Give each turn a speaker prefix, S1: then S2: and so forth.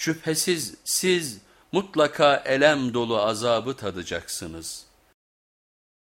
S1: Şüphesiz siz mutlaka elem dolu azabı tadacaksınız.''